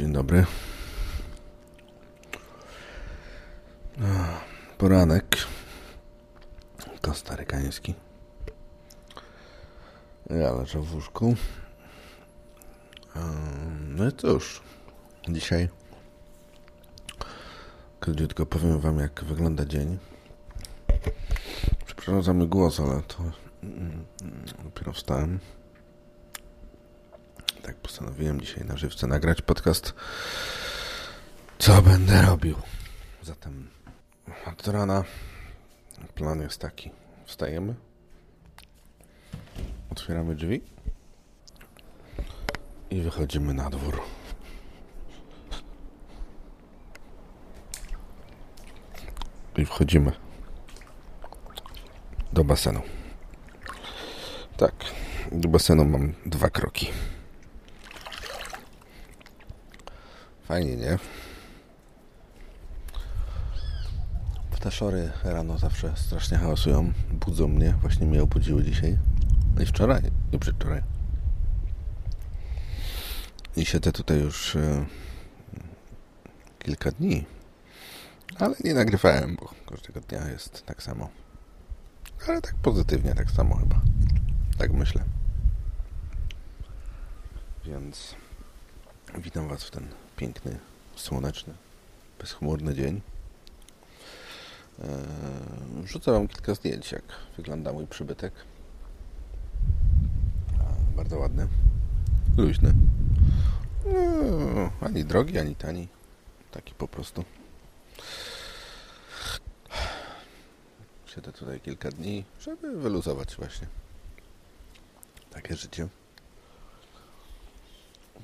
Dzień dobry. Poranek. Kostarykański. Ja leżę w łóżku. No i cóż, dzisiaj króciutko powiem wam, jak wygląda dzień. Przepraszam za głos, ale to mm, dopiero wstałem. Postanowiłem dzisiaj na żywce nagrać podcast. Co będę robił? Zatem od rana plan jest taki. Wstajemy. Otwieramy drzwi. I wychodzimy na dwór. I wchodzimy do basenu. Tak, do basenu mam dwa kroki. Fajnie, nie? Ptaszory rano zawsze strasznie hałasują. Budzą mnie. Właśnie mnie obudziły dzisiaj. No I wczoraj. I przedwczoraj. I siedzę tutaj już e, kilka dni. Ale nie nagrywałem, bo każdego dnia jest tak samo. Ale tak pozytywnie, tak samo chyba. Tak myślę. Więc witam Was w ten piękny, słoneczny, bezchmurny dzień. Eee, wrzucę Wam kilka zdjęć, jak wygląda mój przybytek. Bardzo ładny, luźny. Eee, ani drogi, ani tani. Taki po prostu. Siedzę tutaj kilka dni, żeby wyluzować właśnie. Takie życie.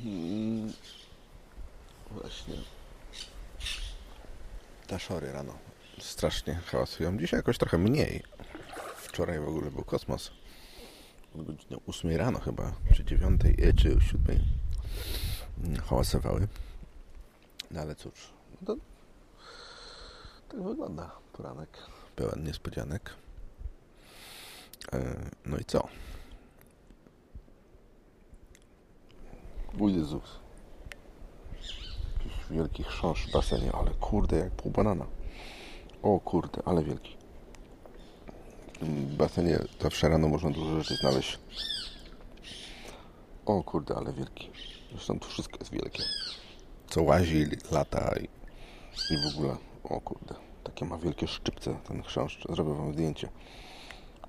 Hmm. Właśnie. Taszory rano strasznie hałasują. Dzisiaj jakoś trochę mniej. Wczoraj w ogóle był kosmos. Od godziny 8 rano chyba, czy 9, e, czy 7 hałasowały. No ale cóż, no to tak wygląda poranek. Pełen niespodzianek. E, no i co? O Jezus. Jakiś wielki chrząszcz w basenie, ale kurde, jak pół banana. O kurde, ale wielki. W basenie zawsze rano można dużo rzeczy znaleźć. O kurde, ale wielki. Zresztą tu wszystko jest wielkie. Co łazi, lata i, i w ogóle. O kurde, takie ma wielkie szczypce ten chrząszcz. Zrobię wam zdjęcie.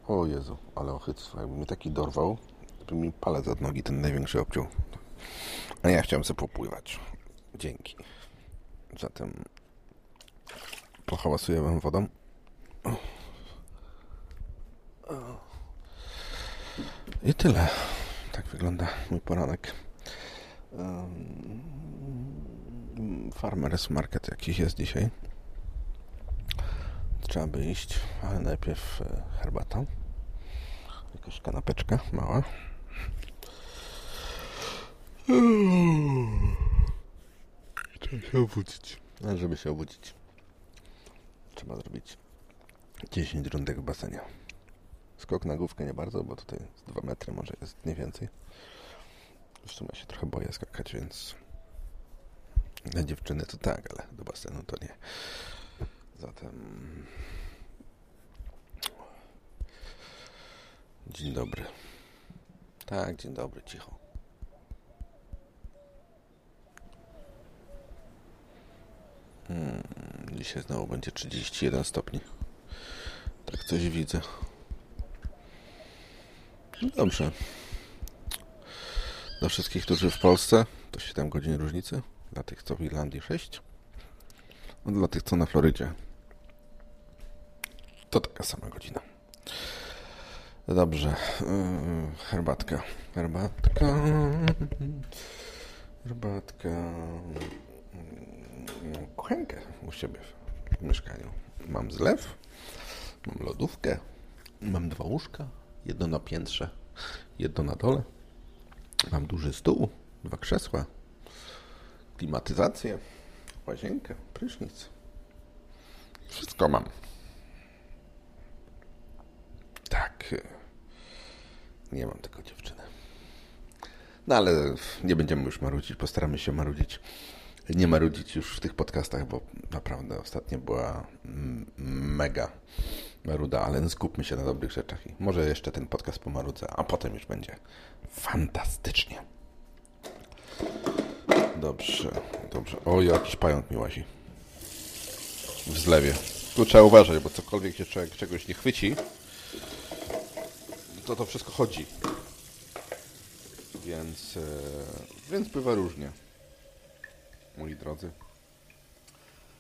O Jezu, ale ochyctwo. Jakby mnie taki dorwał, by mi palec od nogi ten największy obciął. A ja chciałem sobie popływać. Dzięki. Zatem pohałasuję wam wodą. I tyle. Tak wygląda mój poranek. Farmers Market jakiś jest dzisiaj. Trzeba by iść, ale najpierw e, herbata. Jakaś kanapeczka mała. Trzeba się obudzić. A żeby się obudzić, trzeba zrobić 10 rundek w basenie. Skok na główkę nie bardzo, bo tutaj 2 metry może jest nie więcej. W sumie się trochę boję skakać, więc dla dziewczyny to tak, ale do basenu to nie. Zatem dzień dobry. Tak, dzień dobry, cicho. Hmm, dzisiaj znowu będzie 31 stopni. Tak coś widzę. No dobrze. Dla wszystkich, którzy w Polsce, to 7 godzin różnicy. Dla tych, co w Irlandii 6. No dla tych, co na Florydzie, to taka sama godzina. Dobrze. Yy, herbatka. Herbatka. Herbatka. Kuchenkę u siebie w mieszkaniu. Mam zlew. Mam lodówkę. Mam dwa łóżka. Jedno na piętrze, jedno na dole. Mam duży stół, dwa krzesła, klimatyzację, łazienkę, prysznic. Wszystko mam. Tak. Nie mam tylko dziewczyny. No ale nie będziemy już marudzić, postaramy się marudzić. Nie marudzić już w tych podcastach, bo naprawdę ostatnio była mega maruda, ale skupmy się na dobrych rzeczach i może jeszcze ten podcast pomarudzę, a potem już będzie fantastycznie. Dobrze, dobrze. O, jakiś pająk mi łazi. W zlewie. Tu trzeba uważać, bo cokolwiek się człowiek czegoś nie chwyci, to to wszystko chodzi. Więc, e, więc bywa różnie. Moi drodzy.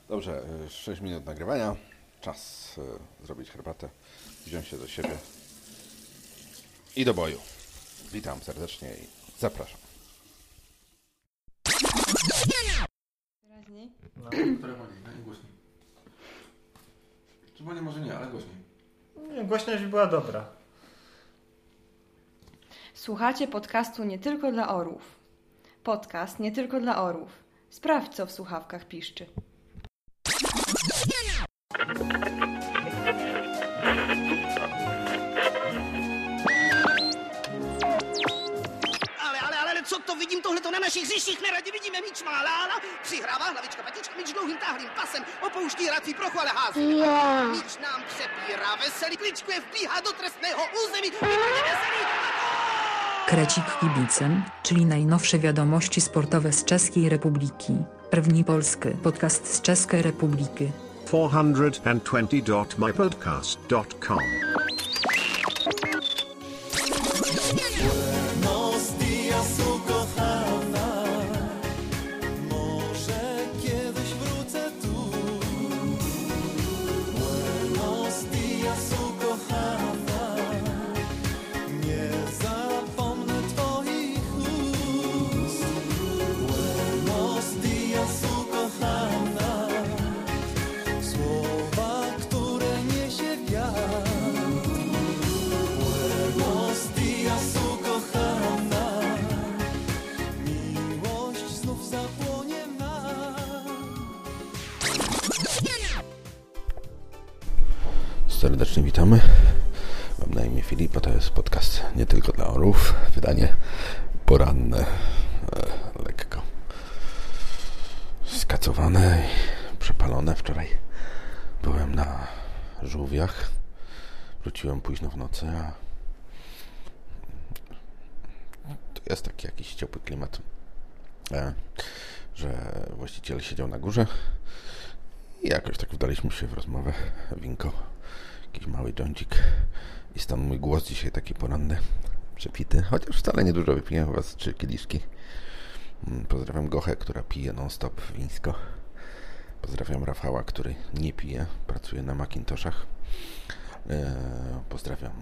Dobrze, 6 e, minut nagrywania. Czas e, zrobić herbatę, wziąć się do siebie i do boju. Witam serdecznie i zapraszam. Wyraźniej. No, które Najgłośniej. Czy nie może nie, ale głośniej. Nie, głośność była dobra. Słuchacie podcastu nie tylko dla orłów. Podcast nie tylko dla orłów. Sprawdź, co w słuchawkach piszczy. co to widzimy tohle to na našich hřištích neradě vidíme míč má lála, přihrává hlavička patička, míč dlouhým táhlým pasem, opouští hrací prochu, ale hází. Yeah. Míč nám přepírá veselý, kličkuje, vbíhá do trestného území, veselý, Krecik Kibicem, czyli najnowsze wiadomości sportowe z Czeskiej Republiki. Rwni Polsky podcast z Czeskiej Republiki. 420.mypodcast.com witamy. Mam na imię Filip, to jest podcast nie tylko dla orów. Wydanie poranne, e, lekko skacowane i przepalone. Wczoraj byłem na żółwiach. Wróciłem późno w nocy, a to jest taki jakiś ciepły klimat, e, że właściciel siedział na górze i jakoś tak wdaliśmy się w rozmowę. Winko jakiś mały dżądzik i stąd mój głos dzisiaj taki poranny, przepity, chociaż wcale niedużo wypiłem was trzy kieliszki. Mm, pozdrawiam Gochę, która pije non-stop wińsko. Pozdrawiam Rafała, który nie pije, pracuje na Macintoshach. E, pozdrawiam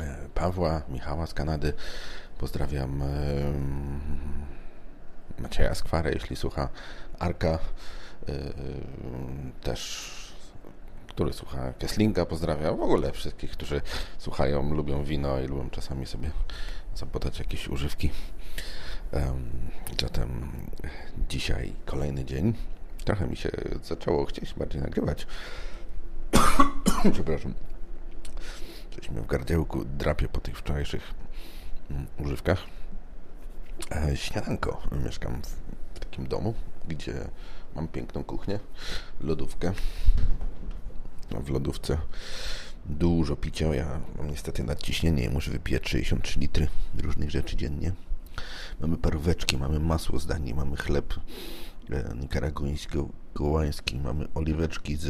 e, Pawła, Michała z Kanady. Pozdrawiam e, Macieja Skwarę, jeśli słucha. Arka też który słucha Kesslinga, pozdrawiam w ogóle wszystkich, którzy słuchają, lubią wino i lubią czasami sobie zapodać jakieś używki. Um, zatem dzisiaj kolejny dzień. Trochę mi się zaczęło chcieć bardziej nagrywać. Przepraszam. Jesteśmy w gardziełku, drapie po tych wczorajszych um, używkach. E, śniadanko. Mieszkam w takim domu, gdzie mam piękną kuchnię, lodówkę, w lodówce dużo picia. Ja mam niestety nadciśnienie i muszę wypijać 63 litry różnych rzeczy dziennie. Mamy paróweczki, mamy masło z Danii, mamy chleb e, nikaraguńsko-gołański, mamy oliweczki z,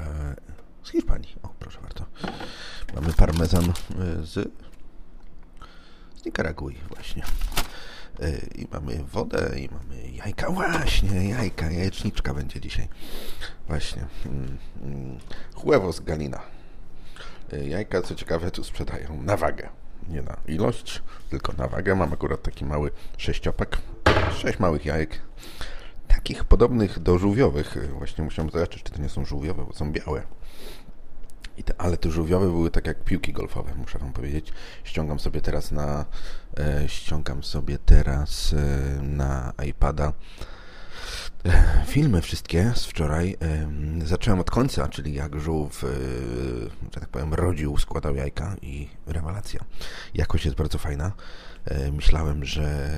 e, z Hiszpanii. O, proszę bardzo. Mamy parmezan e, z, z Nikaragui właśnie. E, I mamy wodę, i mamy jajka. Właśnie, jajka, jajeczniczka będzie dzisiaj. Właśnie. Mm, mm. Huevos Galina. E, jajka, co ciekawe, tu sprzedają na wagę. Nie na ilość, tylko na wagę. Mam akurat taki mały sześciopak. Sześć małych jajek. Takich podobnych do żółwiowych. E, właśnie musiałem zobaczyć, czy to nie są żółwiowe, bo są białe. Te, ale te żółwiowe były tak jak piłki golfowe, muszę wam powiedzieć. Ściągam sobie teraz na e, ściągam sobie teraz e, na iPada Filmy wszystkie z wczoraj zacząłem od końca, czyli jak żółw, e, że tak powiem, rodził, składał jajka i rewelacja. Jakość jest bardzo fajna. E, myślałem, że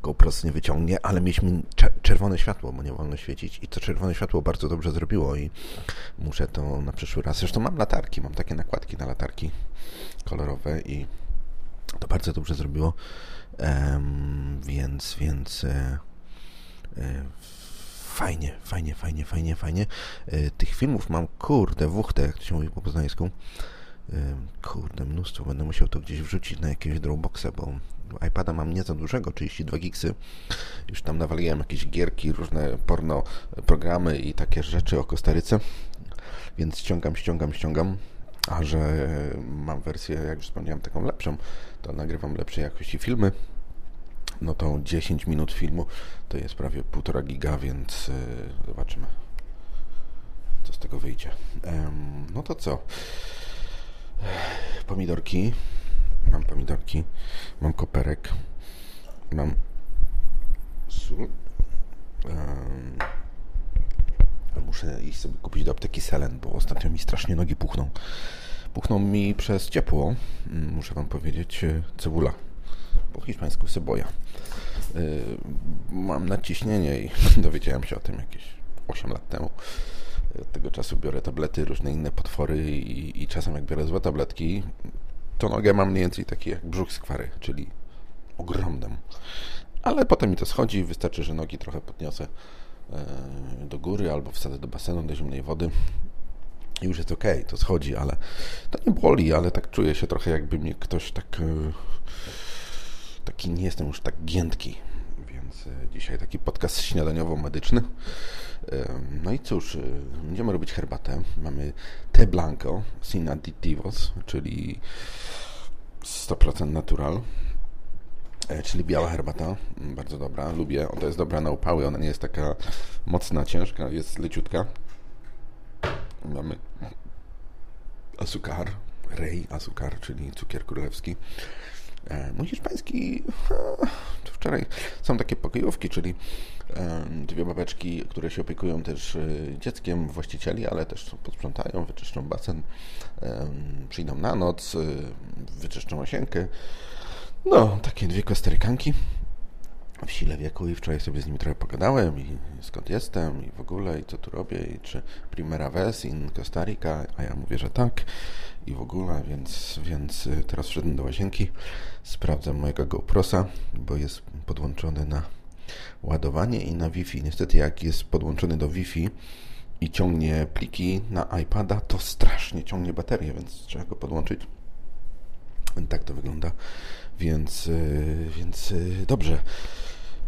mm, GoPro nie wyciągnie, ale mieliśmy czerwone światło, bo nie wolno świecić i to czerwone światło bardzo dobrze zrobiło i muszę to na przyszły raz. Zresztą mam latarki, mam takie nakładki na latarki kolorowe i to bardzo dobrze zrobiło. Um, więc, więc e, e, fajnie, fajnie, fajnie, fajnie, fajnie. E, tych filmów mam, kurde, wuchtę, jak to się mówi po poznańsku. E, kurde, mnóstwo. Będę musiał to gdzieś wrzucić na jakiegoś Dropboxa, bo iPada mam nie za dużego, 32 gigsy. Już tam nawaliłem jakieś gierki, różne porno programy i takie rzeczy o Kostaryce. Więc ściągam, ściągam, ściągam. A że mam wersję, jak już wspomniałem, taką lepszą, to nagrywam lepszej jakości filmy. No to 10 minut filmu to jest prawie 1,5 giga, więc yy, zobaczymy, co z tego wyjdzie. No to co? Pomidorki. Mam pomidorki. Mam koperek. Mam sól. Um, muszę iść sobie kupić do apteki Selen, bo ostatnio mi strasznie nogi puchną. Puchną mi przez ciepło, mm, muszę wam powiedzieć, e, cebula. Po hiszpańsku ceboja. E, mam nadciśnienie i dowiedziałem się o tym jakieś 8 lat temu. Od tego czasu biorę tablety, różne inne potwory i, i czasem jak biorę złe tabletki, to nogę mam mniej więcej taki jak brzuch skwary, czyli ogromną. Ale potem mi to schodzi, wystarczy, że nogi trochę podniosę e, do góry albo wsadzę do basenu, do zimnej wody i już jest ok, to schodzi, ale to nie boli, ale tak czuję się trochę jakby mnie ktoś tak e, taki nie jestem już tak giętki, więc e, dzisiaj taki podcast śniadaniowo-medyczny. No i cóż, będziemy robić herbatę. Mamy te blanco sin czyli 100% natural, e, czyli biała herbata, mm, bardzo dobra, lubię, to jest dobra na upały, ona nie jest taka mocna, ciężka, jest leciutka. Mamy asukar, rej asukar, czyli cukier królewski. E, mój hiszpański wczoraj są takie pokojówki, czyli dwie babeczki, które się opiekują też e, dzieckiem właścicieli, ale też posprzątają, wyczyszczą basen, przyjdą na noc, e, wyczyszczą osienkę. No, takie dwie kostarykanki w sile wieku i wczoraj sobie z nimi trochę pogadałem i skąd jestem i w ogóle i co tu robię i czy primera vez in Costa Rica, a ja mówię, że tak i w ogóle, więc, więc y, teraz wszedłem do łazienki, sprawdzam mojego GoProsa, bo jest podłączony na ładowanie i na Wi-Fi. Niestety jak jest podłączony do Wi-Fi i ciągnie pliki na iPada, to strasznie ciągnie baterię, więc trzeba go podłączyć. Tak to wygląda, więc, y, więc y, dobrze.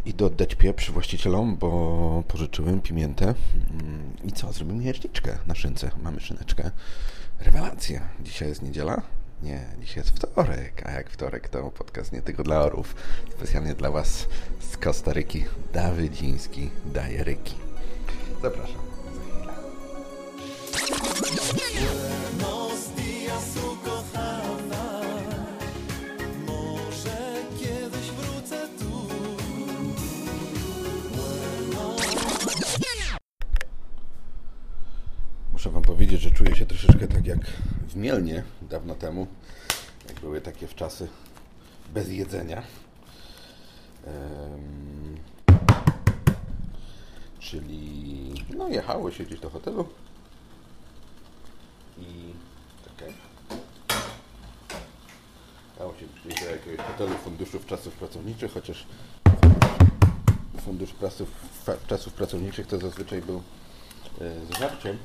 Idę oddać pieprz właścicielom, bo pożyczyłem pimiętę. Mm, I co? Zrobimy jeczniczkę na szynce. Mamy szyneczkę. Rewelacja. Dzisiaj jest niedziela? Nie, dzisiaj jest wtorek, a jak wtorek to podcast nie tylko dla orów. Specjalnie dla Was z Kostaryki. Dawydziński daje ryki. Zapraszam. muszę tak jak w Mielnie dawno temu, jak były takie w czasy bez jedzenia. Um, czyli no jechało się gdzieś do hotelu i czekaj. Dało się gdzieś do jakiegoś hotelu funduszów czasów pracowniczych, chociaż fundusz czasów, czasów pracowniczych to zazwyczaj był e, z żarciem.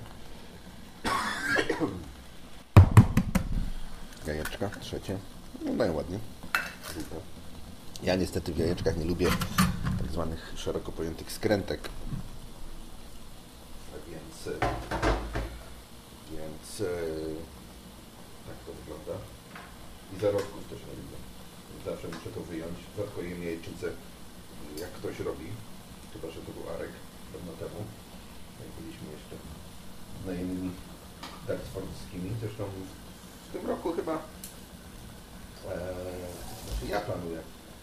Jajeczka, trzecie. Wyglądają ładnie. Ja niestety w jajeczkach nie lubię tak zwanych szeroko pojętych skrętek. Więc, więc tak to wygląda. I zarodków też nie lubię. Zawsze muszę to wyjąć. Rzadko jem jajecznicę, jak ktoś robi. Chyba, że to był Arek dawno temu. Jak byliśmy jeszcze znajomymi dartfordskimi. Zresztą w tym roku chyba e, znaczy ja planuję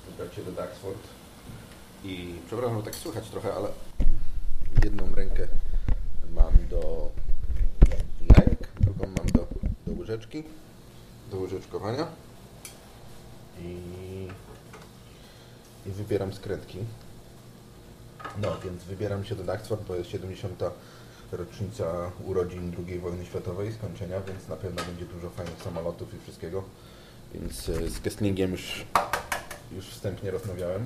wybrać się do Dartford. I przepraszam, tak słychać trochę, ale jedną rękę mam do jajek, drugą mam do, do łyżeczki, do łyżeczkowania i, i wybieram skrętki. No, więc wybieram się do Daxford, bo jest 70. rocznica urodzin II wojny światowej, skończenia, więc na pewno będzie dużo fajnych samolotów i wszystkiego. Więc e, z Kesslingiem już, już wstępnie rozmawiałem.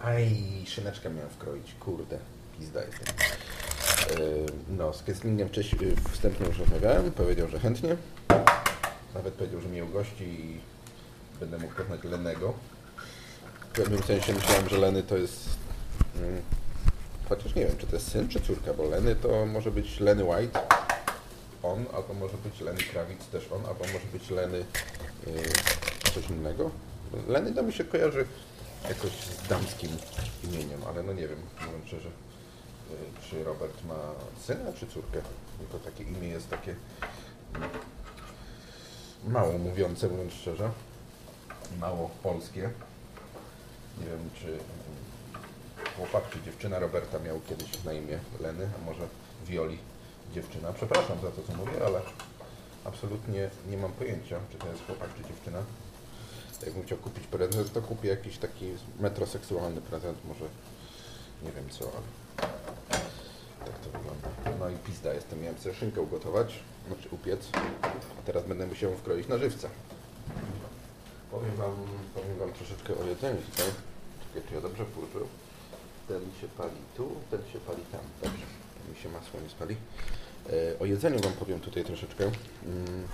Aj, szyneczkę miałem wkroić, kurde, pizda jestem. E, No, z Kesslingiem wcześniej, wstępnie już rozmawiałem, powiedział, że chętnie. Nawet powiedział, że mnie ugości i będę mógł poznać Lennego. W pewnym sensie myślałem, że Leny to jest... Chociaż nie wiem, czy to jest syn, czy córka, bo Leny to może być Lenny White, on, albo może być Lenny Kravitz, też on, albo może być Leny yy, coś innego. Leny to mi się kojarzy jakoś z damskim imieniem, ale no nie wiem, mówiąc szczerze, yy, czy Robert ma syna, czy córkę. Tylko takie imię jest takie mm, mało mówiące, mówiąc szczerze, mało polskie. Nie wiem, czy chłopak czy dziewczyna Roberta miał kiedyś na imię Leny, a może Violi dziewczyna. Przepraszam za to, co mówię, ale absolutnie nie mam pojęcia, czy to jest chłopak czy dziewczyna. Jakbym chciał kupić prezent, to kupię jakiś taki metroseksualny prezent, może nie wiem co, ale tak to wygląda. No i pizda jestem, miałem sobie szynkę ugotować, znaczy upiec, a teraz będę musiał wkroić na żywca. Powiem wam, powiem wam troszeczkę o jedzeniu tutaj. Czekaj, czy ja dobrze włożył? Ten się pali tu, ten się pali tam. Dobrze, mi się masło nie spali. E, o jedzeniu Wam powiem tutaj troszeczkę. Mm,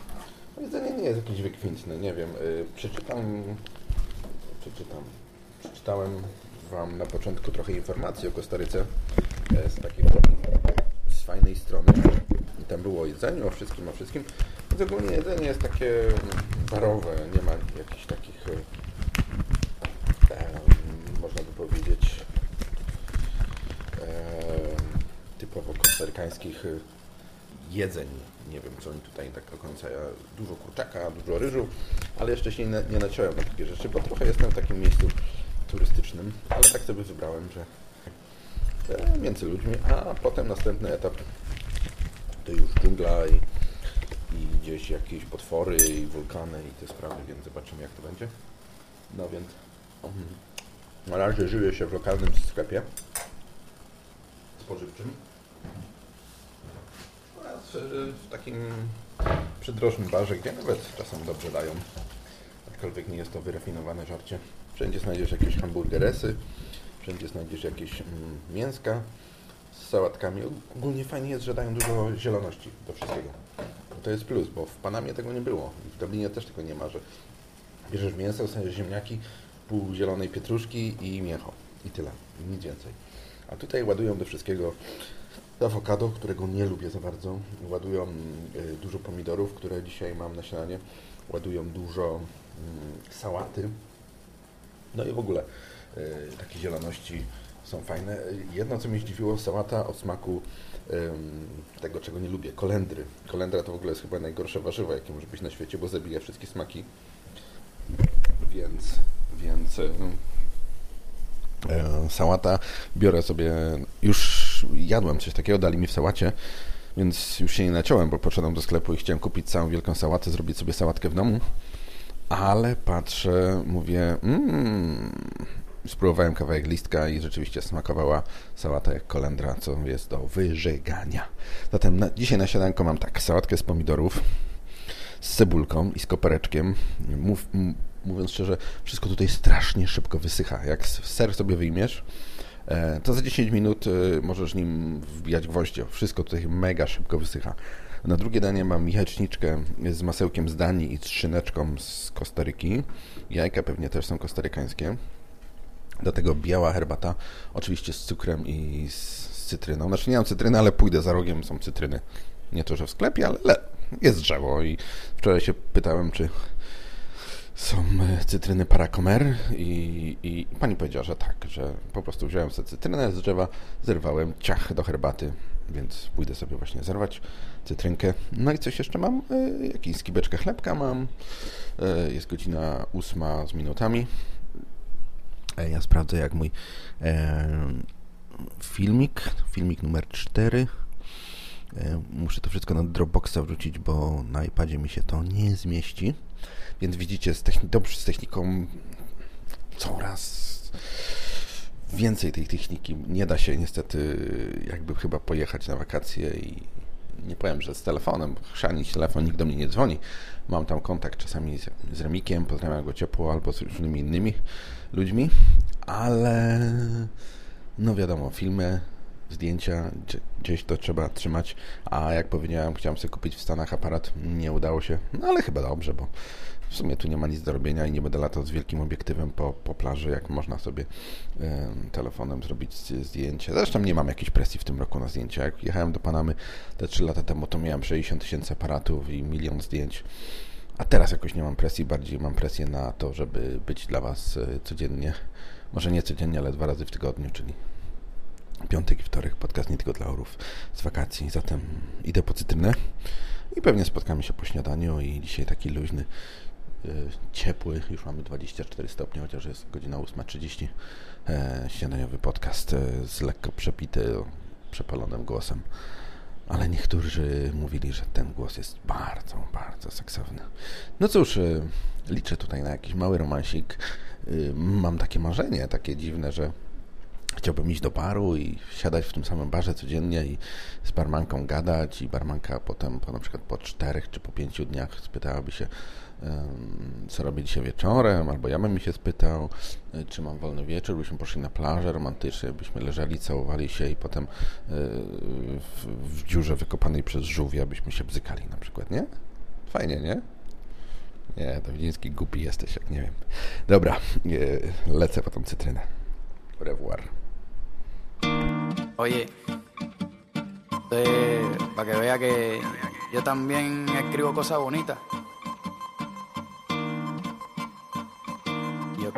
jedzenie nie jest jakieś wykwintne, nie wiem. E, przeczytam, przeczytam, przeczytałem Wam na początku trochę informacji o Kostaryce e, z takiej z fajnej strony. I tam było o jedzeniu, o wszystkim, o wszystkim. Więc ogólnie jedzenie jest takie barowe, nie ma jakichś takich, e, em, można by powiedzieć, em, typowo kostarykańskich y, jedzeń. Nie wiem, co oni tutaj tak do końca. Ja, dużo kurczaka, dużo ryżu, ale jeszcze się nie, nie naciąłem na takie rzeczy, bo trochę jestem w takim miejscu turystycznym, ale tak sobie wybrałem, że e, między ludźmi, a potem następny etap to już dżungla i, i gdzieś jakieś potwory i wulkany i te sprawy, więc zobaczymy jak to będzie. No więc mhm. na razie żyję się w lokalnym sklepie spożywczym. W, takim przydrożnym barze, gdzie nawet czasem dobrze dają. Aczkolwiek nie jest to wyrafinowane żarcie. Wszędzie znajdziesz jakieś hamburgeresy, wszędzie znajdziesz jakieś mm, mięska z sałatkami. Ogólnie fajnie jest, że dają dużo zieloności do wszystkiego. To jest plus, bo w Panamie tego nie było. W Dublinie też tego nie ma, że bierzesz mięso, dostajesz ziemniaki, pół zielonej pietruszki i mięcho. I tyle. Nic więcej. A tutaj ładują do wszystkiego awokado, którego nie lubię za bardzo. Ładują y, dużo pomidorów, które dzisiaj mam na śniadanie. Ładują dużo mm, sałaty. No i w ogóle y, takie zieloności są fajne. Jedno, co mnie zdziwiło, sałata o smaku tego, czego nie lubię, kolendry. Kolendra to w ogóle jest chyba najgorsze warzywo, jakie może być na świecie, bo zabija wszystkie smaki. Więc, więc e, sałata biorę sobie, już jadłem coś takiego, dali mi w sałacie, więc już się nie naciąłem, bo poszedłem do sklepu i chciałem kupić całą wielką sałatę, zrobić sobie sałatkę w domu, ale patrzę, mówię, mmm, spróbowałem kawałek listka i rzeczywiście smakowała sałata jak kolendra, co jest do wyżegania. Zatem na, dzisiaj na śniadanko mam tak, sałatkę z pomidorów, z cebulką i z kopereczkiem. Mów, mówiąc szczerze, wszystko tutaj strasznie szybko wysycha. Jak ser sobie wyjmiesz, to za 10 minut e, możesz nim wbijać gwoździe. Wszystko tutaj mega szybko wysycha. Na drugie danie mam jajeczniczkę z masełkiem z Danii i z z Kostaryki. Jajka pewnie też są kostarykańskie. Do tego biała herbata, oczywiście z cukrem i z cytryną. Znaczy nie mam cytryny, ale pójdę za rogiem, są cytryny. Nie to, że w sklepie, ale le, jest drzewo i wczoraj się pytałem, czy są e, cytryny paracomer i, i pani powiedziała, że tak, że po prostu wziąłem sobie cytrynę z drzewa, zerwałem ciach do herbaty, więc pójdę sobie właśnie zerwać cytrynkę. No i coś jeszcze mam, e, jakąś skibeczkę chlebka mam, e, jest godzina ósma z minutami. Ja sprawdzę, jak mój filmik, filmik numer 4. E, muszę to wszystko na Dropboxa wrzucić, bo na iPadzie mi się to nie zmieści. Więc widzicie, z, techni- dobrze, z techniką coraz więcej tej techniki. Nie da się niestety jakby chyba pojechać na wakacje i nie powiem, że z telefonem, chrzanić telefon, nikt do mnie nie dzwoni. Mam tam kontakt czasami z, z Remikiem, pozdrawiam go ciepło, albo z różnymi innymi ludźmi, ale no wiadomo, filmy, zdjęcia, gdzie- gdzieś to trzeba trzymać, a jak powiedziałem, chciałem sobie kupić w Stanach aparat, nie udało się, no ale chyba dobrze, bo w sumie tu nie ma nic do robienia i nie będę latał z wielkim obiektywem po, po plaży, jak można sobie em, telefonem zrobić zdjęcie. Zresztą nie mam jakiejś presji w tym roku na zdjęcia. Jak jechałem do Panamy te 3 lata temu, to miałem 60 tysięcy aparatów i milion zdjęć. A teraz jakoś nie mam presji, bardziej mam presję na to, żeby być dla Was e, codziennie. Może nie codziennie, ale dwa razy w tygodniu, czyli piątek i wtorek, podcast nie tylko dla orów z wakacji. Zatem idę po cytrynę i pewnie spotkamy się po śniadaniu i dzisiaj taki luźny, ciepły, już mamy 24 stopnie, chociaż jest godzina 8.30, e, śniadaniowy podcast e, z lekko przepity, przepalonym głosem. Ale niektórzy mówili, że ten głos jest bardzo, bardzo seksowny. No cóż, liczę tutaj na jakiś mały romansik. Mam takie marzenie, takie dziwne, że chciałbym iść do baru i siadać w tym samym barze codziennie i z barmanką gadać i barmanka potem po na przykład po czterech czy po pięciu dniach spytałaby się co robię dzisiaj wieczorem, albo ja bym się spytał, y, czy mam wolny wieczór, byśmy poszli na plażę romantycznie, byśmy leżeli, całowali się i potem y, w, w dziurze wykopanej przez żółwia byśmy się bzykali na przykład, nie? Fajnie, nie? Nie, to widziński głupi jesteś, jak nie wiem. Dobra, y, lecę po tą cytrynę. Au revoir. Oye, para que vea que yo también escribo cosas bonitas.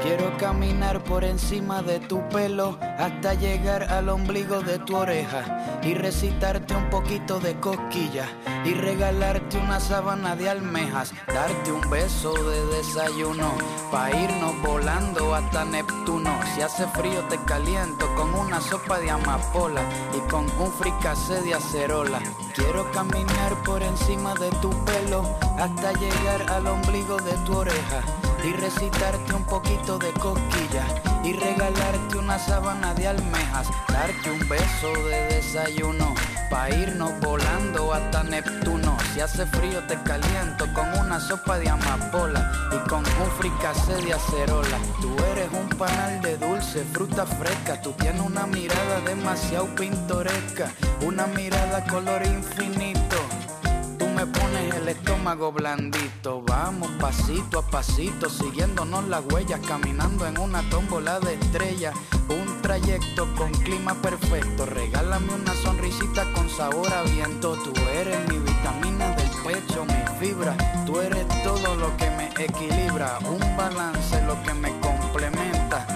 Quiero caminar por encima de tu pelo hasta llegar al ombligo de tu oreja y recitarte un poquito de cosquillas y regalarte una sábana de almejas, darte un beso de desayuno pa irnos volando hasta Neptuno. Si hace frío te caliento con una sopa de amapola y con un fricase de acerola. Quiero caminar por encima de tu pelo hasta llegar al ombligo de tu oreja y recitarte un poquito de cosquillas y regalarte una sábana de almejas, darte un beso de desayuno pa irnos volando hasta Neptuno. Si hace frío te caliento con una sopa de amapola y con un fricase de acerola. Tú eres un panal de dulce, fruta fresca, tú tienes una mirada demasiado pintoresca, una mirada color infinito. Tú me pones el estómago blandito. Vamos pasito a pasito, siguiéndonos las huellas, caminando en una tómbola de estrellas. Un trayecto con clima perfecto. Regálame una sonrisita con sabor a viento. Tú eres mi vitamina del pecho, mi fibra. Tú eres todo lo que me equilibra. Un balance, lo que me complementa.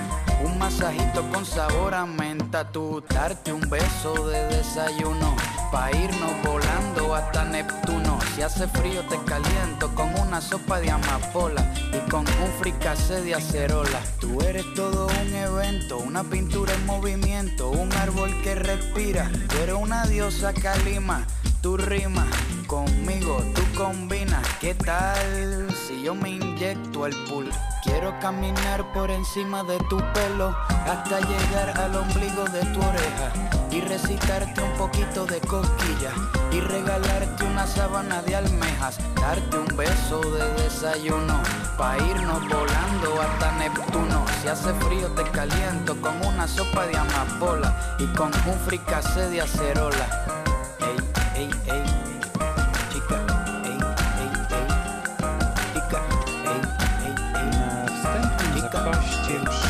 Un masajito con sabor a menta, tú darte un beso de desayuno, pa irnos volando hasta Neptuno. Si hace frío te caliento con una sopa de amapola y con un fricase de acerola. Tú eres todo un evento, una pintura en movimiento, un árbol que respira. Tú eres una diosa calima, tu rima conmigo, tú combinas. ¿Qué tal si yo me inyecto el pool? Quiero caminar por encima de tu pelo hasta llegar al ombligo de tu oreja y recitarte un poquito de cosquillas y regalarte una sábana de almejas, darte un beso de desayuno pa irnos volando hasta Neptuno. Si hace frío te caliento con una sopa de amapola y con un fricase de acerola. Ey, ey, ey,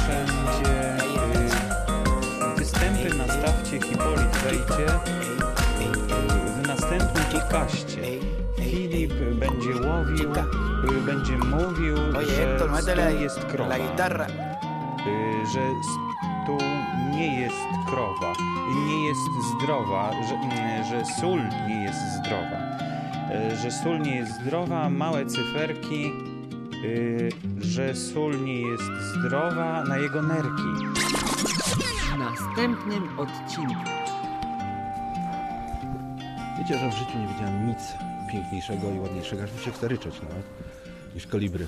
wszędzie y, występy na stawcie Hipolit wejdzie y, w następnym podcaście. Filip będzie łowił, y, będzie mówił, że stół ahí jest krowa. Y, że stół nie jest krowa, nie jest zdrowa, że, że sól nie jest zdrowa, y, że sól nie jest zdrowa, małe cyferki y, że sól nie jest zdrowa na jego nerki. W następnym odcinku. Wiecie, że w życiu nie widziałem nic piękniejszego i ładniejszego, aż mi się chce ryczeć nawet, niż kolibry.